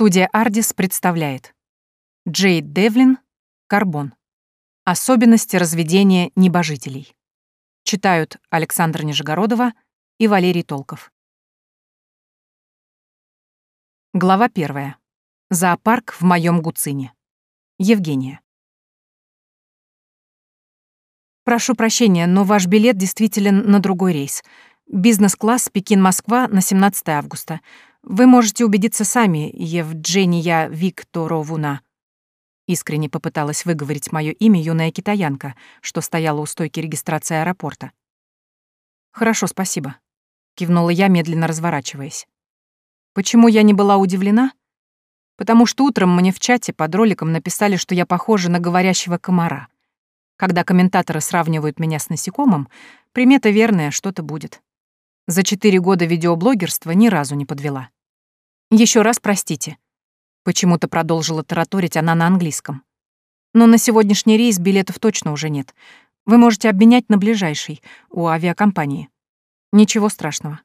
Студия «Ардис» представляет Джейд Девлин «Карбон. Особенности разведения небожителей». Читают Александра Нижегородова и Валерий Толков. Глава первая. Зоопарк в моем Гуцине. Евгения. Прошу прощения, но ваш билет действителен на другой рейс. Бизнес-класс Пекин-Москва на 17 августа. Вы можете убедиться сами, Евджения Викторовна. Искренне попыталась выговорить мое имя юная китаянка, что стояла у стойки регистрации аэропорта. «Хорошо, спасибо», — кивнула я, медленно разворачиваясь. Почему я не была удивлена? Потому что утром мне в чате под роликом написали, что я похожа на говорящего комара. Когда комментаторы сравнивают меня с насекомым, примета верная, что-то будет. За четыре года видеоблогерства ни разу не подвела. Еще раз простите. Почему-то продолжила тараторить она на английском. Но на сегодняшний рейс билетов точно уже нет. Вы можете обменять на ближайший, у авиакомпании. Ничего страшного.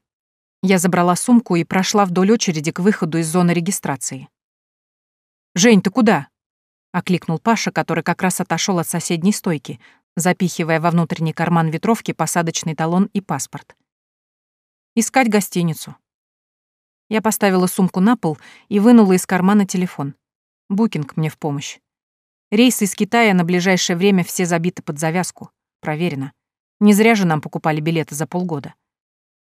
Я забрала сумку и прошла вдоль очереди к выходу из зоны регистрации. «Жень, ты куда?» — окликнул Паша, который как раз отошел от соседней стойки, запихивая во внутренний карман ветровки посадочный талон и паспорт. «Искать гостиницу». Я поставила сумку на пол и вынула из кармана телефон. Букинг мне в помощь. Рейсы из Китая на ближайшее время все забиты под завязку. Проверено. Не зря же нам покупали билеты за полгода.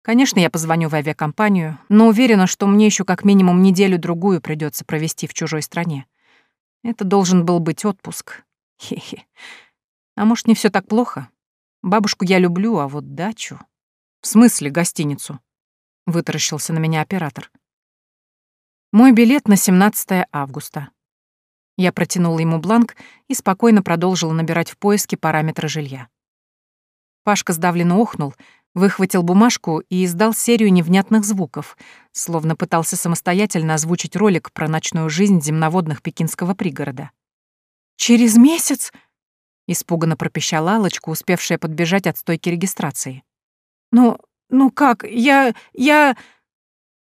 Конечно, я позвоню в авиакомпанию, но уверена, что мне еще как минимум неделю-другую придется провести в чужой стране. Это должен был быть отпуск. Хе-хе. А может, не все так плохо? Бабушку я люблю, а вот дачу... В смысле гостиницу? Вытаращился на меня оператор. Мой билет на 17 августа. Я протянула ему бланк и спокойно продолжила набирать в поиске параметры жилья. Пашка сдавленно охнул, выхватил бумажку и издал серию невнятных звуков, словно пытался самостоятельно озвучить ролик про ночную жизнь земноводных пекинского пригорода. «Через месяц?» — испуганно пропищала Алочка, успевшая подбежать от стойки регистрации. «Ну, ну как? Я... я...»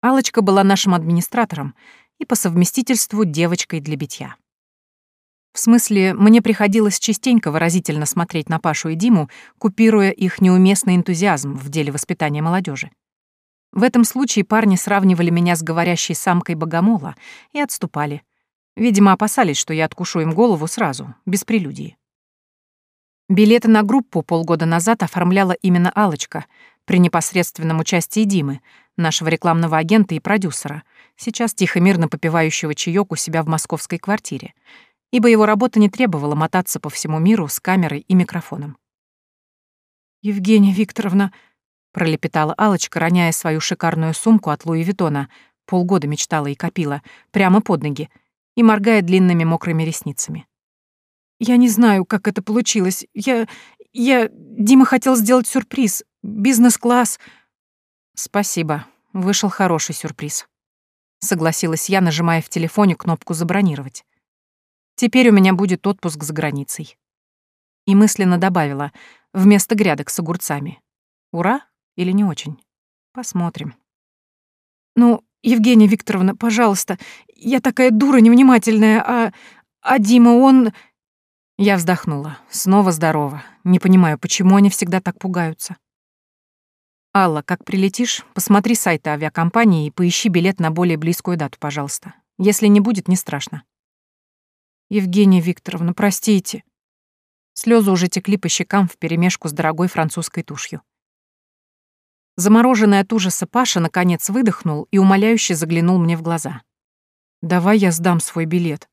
Алочка была нашим администратором и по совместительству девочкой для битья. В смысле, мне приходилось частенько выразительно смотреть на Пашу и Диму, купируя их неуместный энтузиазм в деле воспитания молодежи. В этом случае парни сравнивали меня с говорящей самкой богомола и отступали. Видимо, опасались, что я откушу им голову сразу, без прелюдии. Билеты на группу полгода назад оформляла именно алочка при непосредственном участии Димы, нашего рекламного агента и продюсера, сейчас тихо-мирно попивающего чаёк у себя в московской квартире — ибо его работа не требовала мотаться по всему миру с камерой и микрофоном. «Евгения Викторовна», — пролепетала алочка роняя свою шикарную сумку от Луи Виттона, полгода мечтала и копила, прямо под ноги, и моргая длинными мокрыми ресницами. «Я не знаю, как это получилось. Я... я... Дима хотел сделать сюрприз. Бизнес-класс...» «Спасибо. Вышел хороший сюрприз», — согласилась я, нажимая в телефоне кнопку «Забронировать». Теперь у меня будет отпуск за границей. И мысленно добавила, вместо грядок с огурцами. Ура или не очень? Посмотрим. Ну, Евгения Викторовна, пожалуйста, я такая дура невнимательная, а... А Дима, он... Я вздохнула. Снова здорово. Не понимаю, почему они всегда так пугаются. Алла, как прилетишь, посмотри сайты авиакомпании и поищи билет на более близкую дату, пожалуйста. Если не будет, не страшно. Евгения Викторовна, простите. Слезы уже текли по щекам вперемешку с дорогой французской тушью. Замороженный от ужаса Паша наконец выдохнул и умоляюще заглянул мне в глаза. «Давай я сдам свой билет».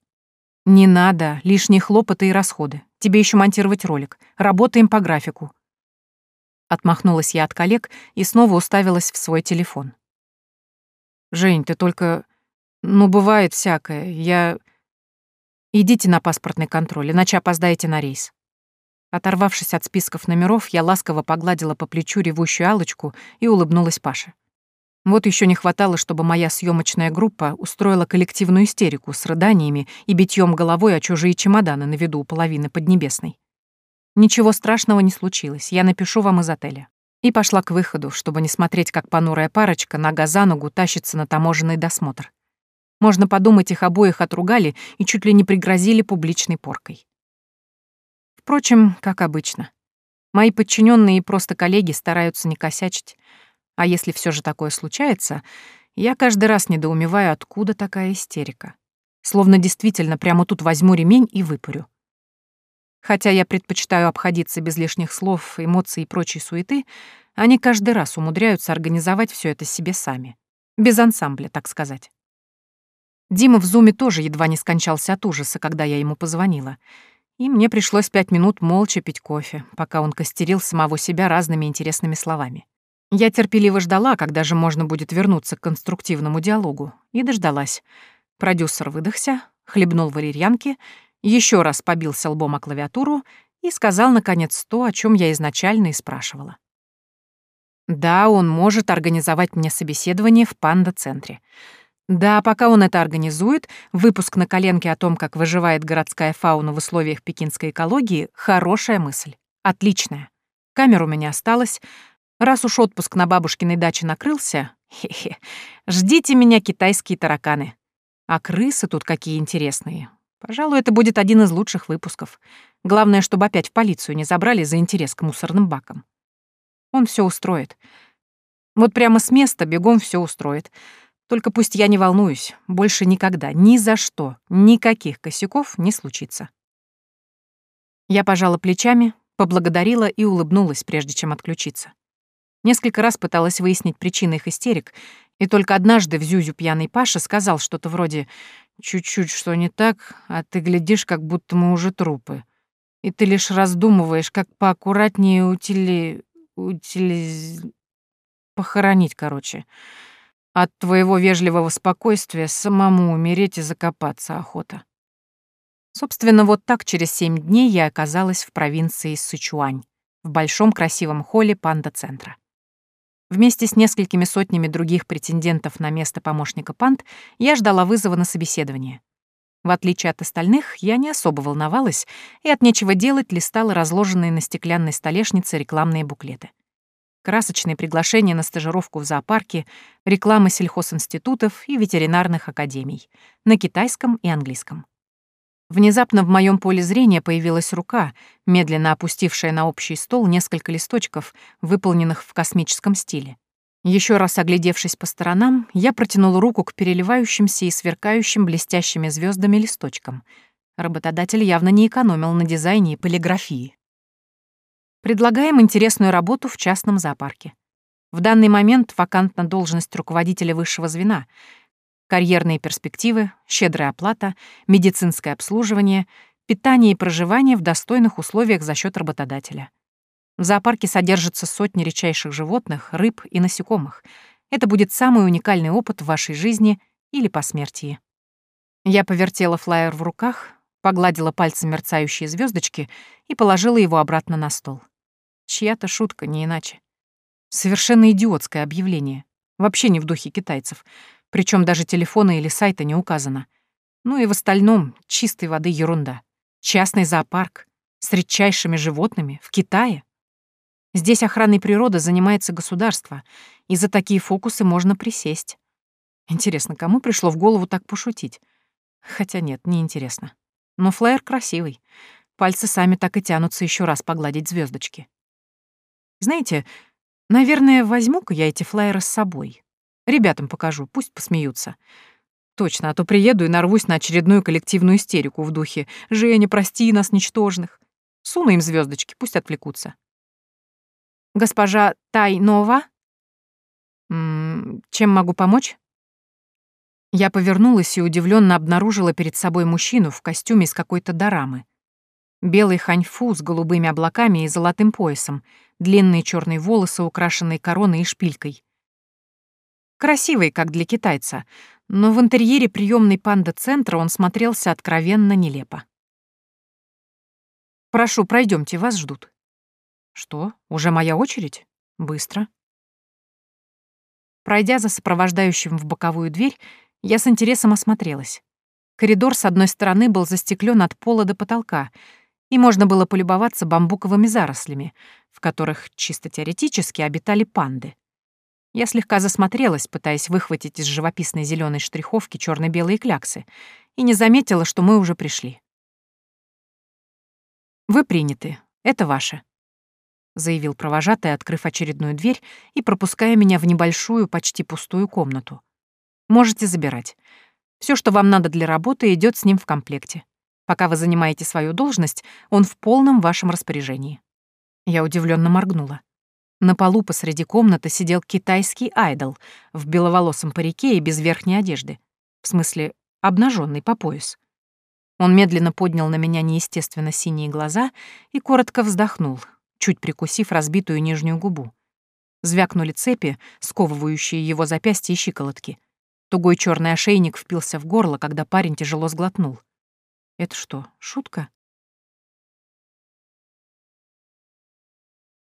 «Не надо, лишние хлопоты и расходы. Тебе еще монтировать ролик. Работаем по графику». Отмахнулась я от коллег и снова уставилась в свой телефон. «Жень, ты только... Ну, бывает всякое. Я... Идите на паспортный контроль, иначе опоздаете на рейс. Оторвавшись от списков номеров, я ласково погладила по плечу ревущую алочку и улыбнулась Паше. Вот еще не хватало, чтобы моя съемочная группа устроила коллективную истерику с рыданиями и битьем головой о чужие чемоданы на виду у половины Поднебесной. Ничего страшного не случилось, я напишу вам из отеля. И пошла к выходу, чтобы не смотреть, как понурая парочка нога за ногу тащится на таможенный досмотр. Можно подумать, их обоих отругали и чуть ли не пригрозили публичной поркой. Впрочем, как обычно. Мои подчиненные и просто коллеги стараются не косячить. А если все же такое случается, я каждый раз недоумеваю, откуда такая истерика. Словно действительно прямо тут возьму ремень и выпарю. Хотя я предпочитаю обходиться без лишних слов, эмоций и прочей суеты, они каждый раз умудряются организовать все это себе сами. Без ансамбля, так сказать. Дима в зуме тоже едва не скончался от ужаса, когда я ему позвонила. И мне пришлось пять минут молча пить кофе, пока он костерил самого себя разными интересными словами. Я терпеливо ждала, когда же можно будет вернуться к конструктивному диалогу, и дождалась. Продюсер выдохся, хлебнул валерьянки, еще раз побился лбом о клавиатуру и сказал, наконец, то, о чем я изначально и спрашивала. Да, он может организовать мне собеседование в панда-центре. Да, пока он это организует, выпуск на коленке о том, как выживает городская фауна в условиях пекинской экологии, хорошая мысль. Отличная. Камера у меня осталась. Раз уж отпуск на бабушкиной даче накрылся, хе-хе, ждите меня, китайские тараканы. А крысы тут какие интересные. Пожалуй, это будет один из лучших выпусков. Главное, чтобы опять в полицию не забрали за интерес к мусорным бакам. Он все устроит. Вот прямо с места бегом все устроит. Только пусть я не волнуюсь, больше никогда, ни за что, никаких косяков не случится. Я пожала плечами, поблагодарила и улыбнулась, прежде чем отключиться. Несколько раз пыталась выяснить причины их истерик, и только однажды в Зюзю пьяный Паша сказал что-то вроде «Чуть-чуть что не так, а ты глядишь, как будто мы уже трупы. И ты лишь раздумываешь, как поаккуратнее утили... утилиз... похоронить, короче». От твоего вежливого спокойствия самому умереть и закопаться охота. Собственно, вот так через семь дней я оказалась в провинции Сычуань, в большом красивом холле панда-центра. Вместе с несколькими сотнями других претендентов на место помощника панд я ждала вызова на собеседование. В отличие от остальных, я не особо волновалась и от нечего делать листала разложенные на стеклянной столешнице рекламные буклеты красочные приглашения на стажировку в зоопарке, реклама сельхозинститутов и ветеринарных академий на китайском и английском. Внезапно в моем поле зрения появилась рука, медленно опустившая на общий стол несколько листочков, выполненных в космическом стиле. Еще раз оглядевшись по сторонам, я протянул руку к переливающимся и сверкающим блестящими звездами листочкам. Работодатель явно не экономил на дизайне и полиграфии. Предлагаем интересную работу в частном зоопарке. В данный момент вакантна должность руководителя высшего звена. Карьерные перспективы, щедрая оплата, медицинское обслуживание, питание и проживание в достойных условиях за счет работодателя. В зоопарке содержатся сотни редчайших животных, рыб и насекомых. Это будет самый уникальный опыт в вашей жизни или посмертии. Я повертела флаер в руках, погладила пальцем мерцающие звездочки и положила его обратно на стол. Чья-то шутка, не иначе. Совершенно идиотское объявление. Вообще не в духе китайцев. Причем даже телефона или сайта не указано. Ну и в остальном чистой воды ерунда. Частный зоопарк с редчайшими животными в Китае. Здесь охраной природы занимается государство, и за такие фокусы можно присесть. Интересно, кому пришло в голову так пошутить? Хотя нет, не интересно. Но флаер красивый. Пальцы сами так и тянутся еще раз погладить звездочки. Знаете, наверное, возьму-ка я эти флаеры с собой. Ребятам покажу, пусть посмеются. Точно, а то приеду и нарвусь на очередную коллективную истерику в духе «Женя, прости нас, ничтожных». Суну им звездочки, пусть отвлекутся. «Госпожа Тайнова?» М -м, «Чем могу помочь?» Я повернулась и удивленно обнаружила перед собой мужчину в костюме из какой-то дорамы. Белый ханьфу с голубыми облаками и золотым поясом, длинные черные волосы, украшенные короной и шпилькой. Красивый, как для китайца, но в интерьере приемной панда-центра он смотрелся откровенно нелепо. «Прошу, пройдемте, вас ждут». «Что, уже моя очередь? Быстро». Пройдя за сопровождающим в боковую дверь, я с интересом осмотрелась. Коридор с одной стороны был застеклен от пола до потолка, и можно было полюбоваться бамбуковыми зарослями, в которых чисто теоретически обитали панды. Я слегка засмотрелась, пытаясь выхватить из живописной зеленой штриховки черно белые кляксы, и не заметила, что мы уже пришли. «Вы приняты. Это ваше», — заявил провожатый, открыв очередную дверь и пропуская меня в небольшую, почти пустую комнату. «Можете забирать. Все, что вам надо для работы, идет с ним в комплекте. Пока вы занимаете свою должность, он в полном вашем распоряжении». Я удивленно моргнула. На полу посреди комнаты сидел китайский айдол в беловолосом парике и без верхней одежды. В смысле, обнаженный по пояс. Он медленно поднял на меня неестественно синие глаза и коротко вздохнул, чуть прикусив разбитую нижнюю губу. Звякнули цепи, сковывающие его запястья и щиколотки. Тугой черный ошейник впился в горло, когда парень тяжело сглотнул. Это что, шутка?